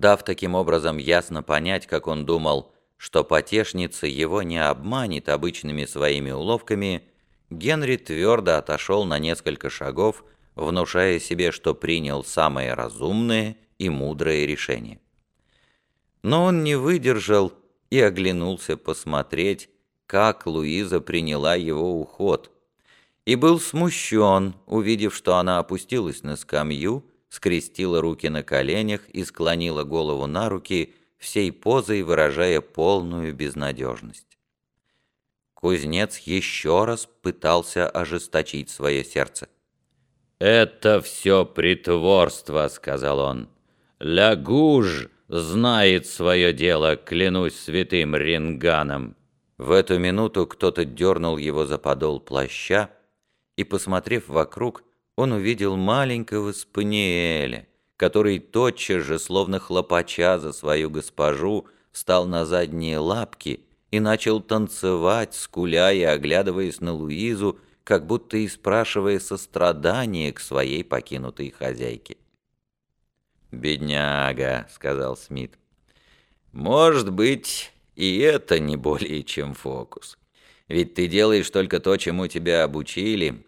дав таким образом ясно понять, как он думал, что потешница его не обманет обычными своими уловками, Генри твердо отошел на несколько шагов, внушая себе, что принял самое разумное и мудрое решение. Но он не выдержал и оглянулся посмотреть, как Луиза приняла его уход, и был смущен, увидев, что она опустилась на скамью, скрестила руки на коленях и склонила голову на руки, всей позой выражая полную безнадежность. Кузнец еще раз пытался ожесточить свое сердце. «Это все притворство», — сказал он. «Лягуж знает свое дело, клянусь святым ринганом». В эту минуту кто-то дернул его за подол плаща, и, посмотрев вокруг, он увидел маленького Спаниеля, который тотчас же, словно хлопача за свою госпожу, встал на задние лапки и начал танцевать, скуля и оглядываясь на Луизу, как будто и спрашивая сострадание к своей покинутой хозяйке. «Бедняга», — сказал Смит. «Может быть, и это не более чем фокус. Ведь ты делаешь только то, чему тебя обучили.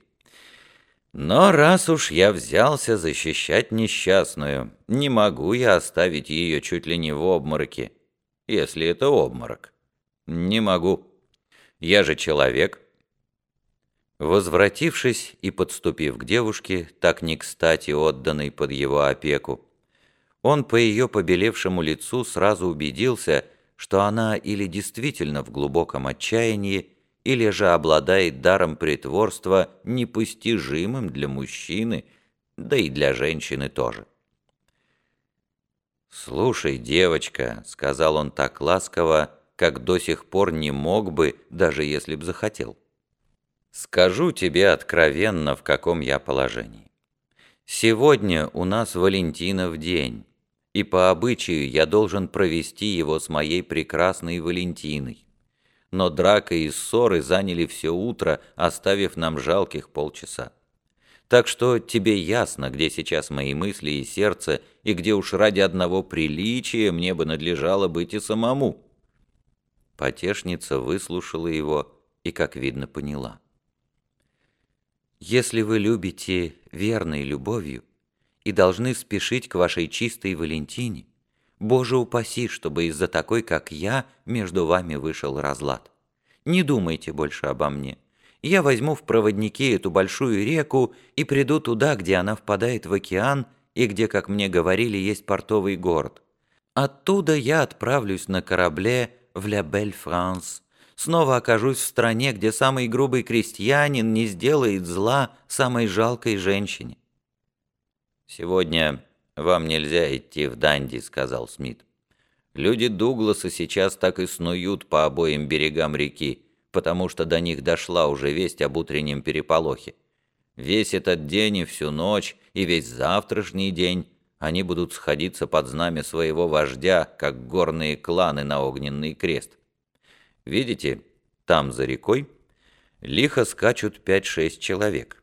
Но раз уж я взялся защищать несчастную, не могу я оставить ее чуть ли не в обмороке, если это обморок. Не могу. Я же человек, Возвратившись и подступив к девушке, так не кстати отданной под его опеку, он по ее побелевшему лицу сразу убедился, что она или действительно в глубоком отчаянии, или же обладает даром притворства, непостижимым для мужчины, да и для женщины тоже. «Слушай, девочка», — сказал он так ласково, как до сих пор не мог бы, даже если б захотел. Скажу тебе откровенно, в каком я положении. Сегодня у нас Валентинов день, и по обычаю я должен провести его с моей прекрасной Валентиной. Но драка и ссоры заняли все утро, оставив нам жалких полчаса. Так что тебе ясно, где сейчас мои мысли и сердце, и где уж ради одного приличия мне бы надлежало быть и самому». Потешница выслушала его и, как видно, поняла. Если вы любите верной любовью и должны спешить к вашей чистой Валентине, Боже упаси, чтобы из-за такой, как я, между вами вышел разлад. Не думайте больше обо мне. Я возьму в проводники эту большую реку и приду туда, где она впадает в океан и где, как мне говорили, есть портовый город. Оттуда я отправлюсь на корабле в Ля Бель Франс, снова окажусь в стране, где самый грубый крестьянин не сделает зла самой жалкой женщине. «Сегодня вам нельзя идти в Данди», — сказал Смит. «Люди Дугласа сейчас так и снуют по обоим берегам реки, потому что до них дошла уже весть об утреннем переполохе. Весь этот день и всю ночь, и весь завтрашний день они будут сходиться под знамя своего вождя, как горные кланы на огненный крест. Видите, там за рекой лихо скачут пять-шесть человек.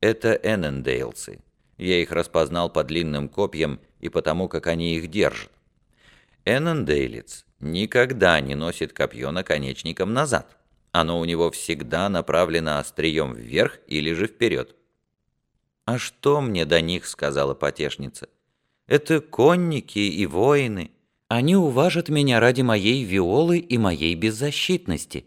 Это Эннендейлсы. Я их распознал по длинным копьям и потому, как они их держат. Эннендейлец никогда не носит копье наконечником назад. Оно у него всегда направлено острием вверх или же вперед. «А что мне до них?» — сказала потешница. «Это конники и воины». Они уважат меня ради моей виолы и моей беззащитности.